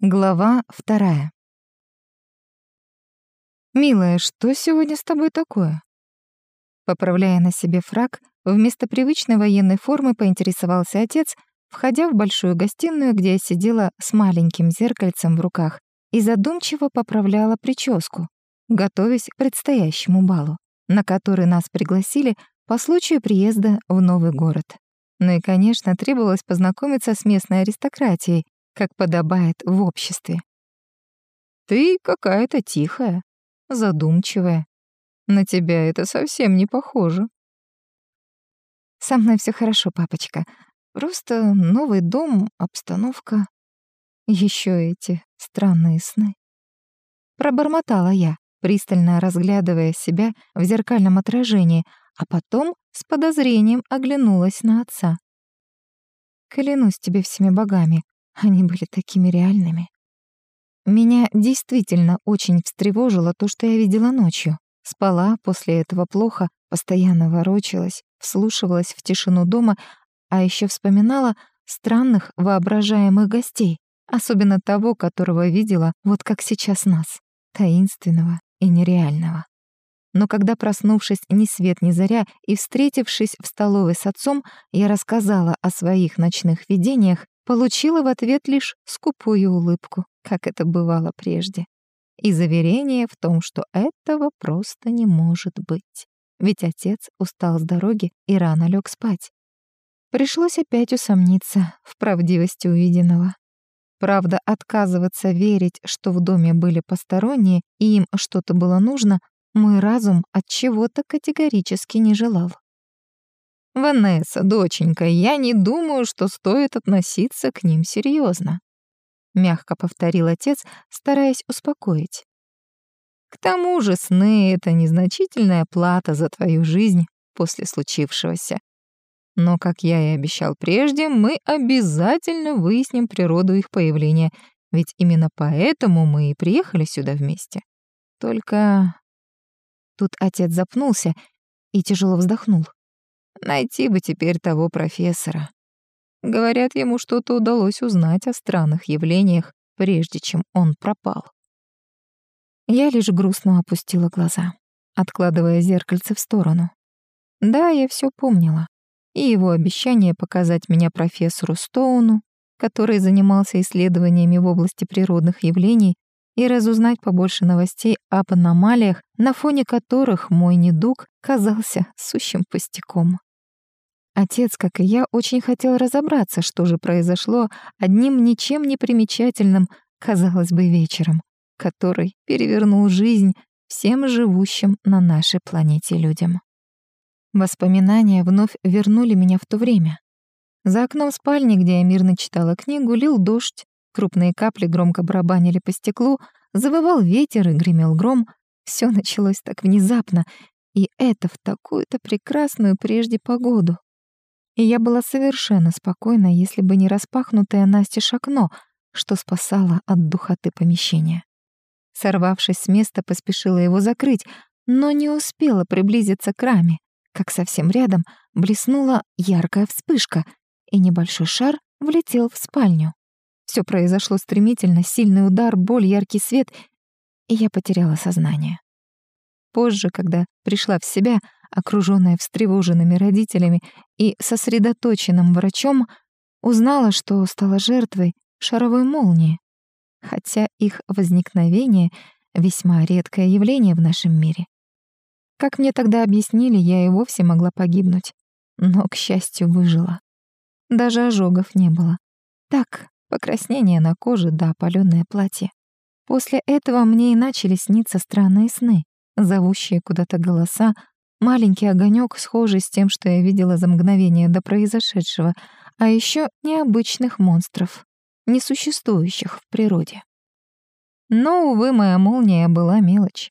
Глава вторая. «Милая, что сегодня с тобой такое?» Поправляя на себе фраг, вместо привычной военной формы поинтересовался отец, входя в большую гостиную, где я сидела с маленьким зеркальцем в руках и задумчиво поправляла прическу, готовясь к предстоящему балу, на который нас пригласили по случаю приезда в новый город. Ну и, конечно, требовалось познакомиться с местной аристократией, как подобает в обществе. Ты какая-то тихая, задумчивая. На тебя это совсем не похоже. Со мной все хорошо, папочка. Просто новый дом, обстановка. Еще эти странные сны. Пробормотала я, пристально разглядывая себя в зеркальном отражении, а потом с подозрением оглянулась на отца. Клянусь тебе всеми богами, они были такими реальными. Меня действительно очень встревожило то, что я видела ночью. Спала после этого плохо, постоянно ворочалась, вслушивалась в тишину дома, а еще вспоминала странных воображаемых гостей, особенно того, которого видела вот как сейчас нас, таинственного и нереального. Но когда, проснувшись ни свет ни заря и встретившись в столовой с отцом, я рассказала о своих ночных видениях, получила в ответ лишь скупую улыбку, как это бывало прежде, и заверение в том, что этого просто не может быть. Ведь отец устал с дороги и рано лег спать. Пришлось опять усомниться в правдивости увиденного. Правда, отказываться верить, что в доме были посторонние и им что-то было нужно, мой разум от чего-то категорически не желал. «Ванесса, доченька, я не думаю, что стоит относиться к ним серьезно, мягко повторил отец, стараясь успокоить. «К тому же сны — это незначительная плата за твою жизнь после случившегося. Но, как я и обещал прежде, мы обязательно выясним природу их появления, ведь именно поэтому мы и приехали сюда вместе. Только...» Тут отец запнулся и тяжело вздохнул. Найти бы теперь того профессора. Говорят, ему что-то удалось узнать о странных явлениях, прежде чем он пропал. Я лишь грустно опустила глаза, откладывая зеркальце в сторону. Да, я все помнила. И его обещание показать меня профессору Стоуну, который занимался исследованиями в области природных явлений, и разузнать побольше новостей об аномалиях, на фоне которых мой недуг казался сущим пустяком. Отец, как и я, очень хотел разобраться, что же произошло одним ничем не примечательным, казалось бы, вечером, который перевернул жизнь всем живущим на нашей планете людям. Воспоминания вновь вернули меня в то время. За окном спальни, где я мирно читала книгу, лил дождь, крупные капли громко барабанили по стеклу, завывал ветер и гремел гром. Все началось так внезапно, и это в такую-то прекрасную прежде погоду и я была совершенно спокойна, если бы не распахнутое настежь окно, что спасало от духоты помещения. Сорвавшись с места, поспешила его закрыть, но не успела приблизиться к раме, как совсем рядом блеснула яркая вспышка, и небольшой шар влетел в спальню. Все произошло стремительно, сильный удар, боль, яркий свет, и я потеряла сознание. Позже, когда пришла в себя, окружённая встревоженными родителями и сосредоточенным врачом, узнала, что стала жертвой шаровой молнии, хотя их возникновение — весьма редкое явление в нашем мире. Как мне тогда объяснили, я и вовсе могла погибнуть, но, к счастью, выжила. Даже ожогов не было. Так, покраснение на коже да опалённое платье. После этого мне и начали сниться странные сны, зовущие куда-то голоса, Маленький огонек, схожий с тем, что я видела за мгновение до произошедшего, а еще необычных монстров, несуществующих в природе. Но, увы, моя молния была мелочь.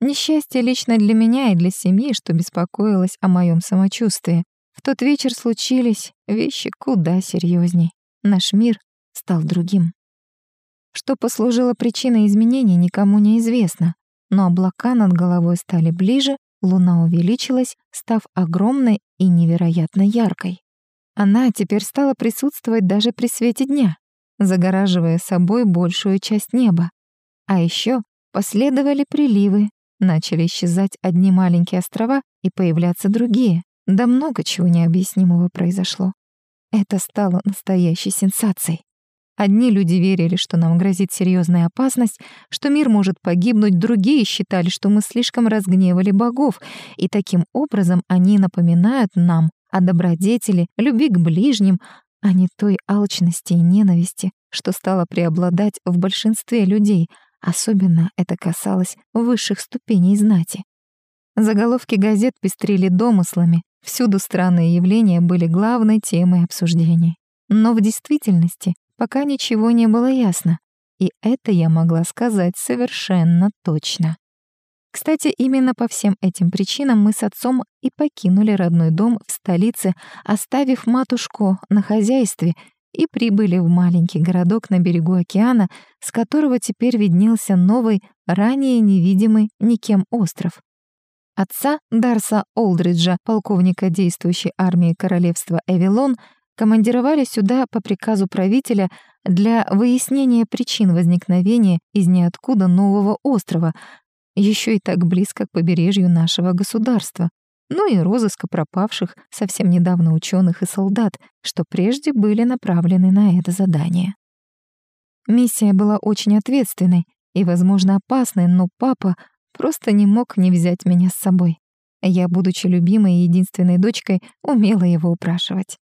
Несчастье лично для меня и для семьи, что беспокоилась о моем самочувствии. В тот вечер случились вещи куда серьезней. Наш мир стал другим. Что послужило причиной изменений, никому не известно, но облака над головой стали ближе, Луна увеличилась, став огромной и невероятно яркой. Она теперь стала присутствовать даже при свете дня. загораживая собой большую часть неба. А еще последовали приливы, начали исчезать одни маленькие острова и появляться другие. Да много чего необъяснимого произошло. Это стало настоящей сенсацией. Одни люди верили, что нам грозит серьезная опасность, что мир может погибнуть, другие считали, что мы слишком разгневали богов, и таким образом они напоминают нам о добродетели, любви к ближним, а не той алчности и ненависти, что стало преобладать в большинстве людей, особенно это касалось высших ступеней знати. Заголовки газет пестрили домыслами, всюду странные явления были главной темой обсуждений. Но в действительности пока ничего не было ясно, и это я могла сказать совершенно точно. Кстати, именно по всем этим причинам мы с отцом и покинули родной дом в столице, оставив матушку на хозяйстве и прибыли в маленький городок на берегу океана, с которого теперь виднелся новый, ранее невидимый никем остров. Отца Дарса Олдриджа, полковника действующей армии королевства Эвилон, командировали сюда по приказу правителя для выяснения причин возникновения из ниоткуда нового острова, еще и так близко к побережью нашего государства, ну и розыска пропавших совсем недавно ученых и солдат, что прежде были направлены на это задание. Миссия была очень ответственной и, возможно, опасной, но папа просто не мог не взять меня с собой. Я, будучи любимой и единственной дочкой, умела его упрашивать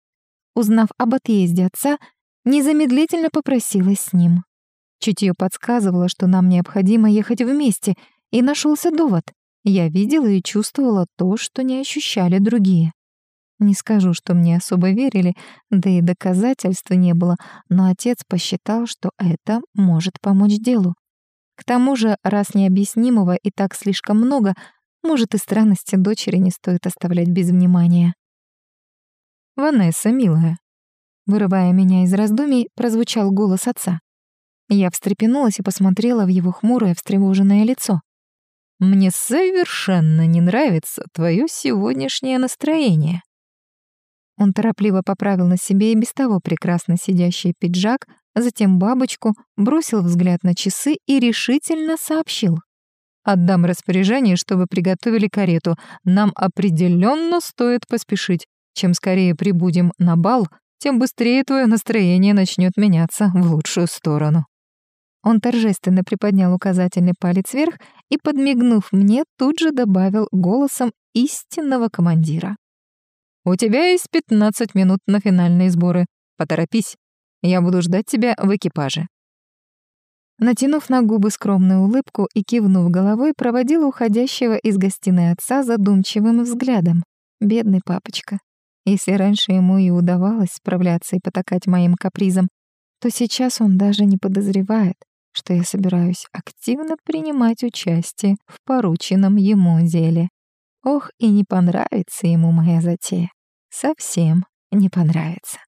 узнав об отъезде отца, незамедлительно попросилась с ним. Чутье подсказывало, что нам необходимо ехать вместе, и нашелся довод. Я видела и чувствовала то, что не ощущали другие. Не скажу, что мне особо верили, да и доказательств не было, но отец посчитал, что это может помочь делу. К тому же, раз необъяснимого и так слишком много, может, и странности дочери не стоит оставлять без внимания. «Ванесса, милая». Вырывая меня из раздумий, прозвучал голос отца. Я встрепенулась и посмотрела в его хмурое, встревоженное лицо. «Мне совершенно не нравится твое сегодняшнее настроение». Он торопливо поправил на себе и без того прекрасно сидящий пиджак, затем бабочку, бросил взгляд на часы и решительно сообщил. «Отдам распоряжение, чтобы приготовили карету. Нам определенно стоит поспешить. Чем скорее прибудем на бал, тем быстрее твое настроение начнет меняться в лучшую сторону». Он торжественно приподнял указательный палец вверх и, подмигнув мне, тут же добавил голосом истинного командира. «У тебя есть 15 минут на финальные сборы. Поторопись. Я буду ждать тебя в экипаже». Натянув на губы скромную улыбку и кивнув головой, проводила уходящего из гостиной отца задумчивым взглядом. Бедный папочка. Если раньше ему и удавалось справляться и потакать моим капризам, то сейчас он даже не подозревает, что я собираюсь активно принимать участие в порученном ему деле. Ох, и не понравится ему моя затея. Совсем не понравится.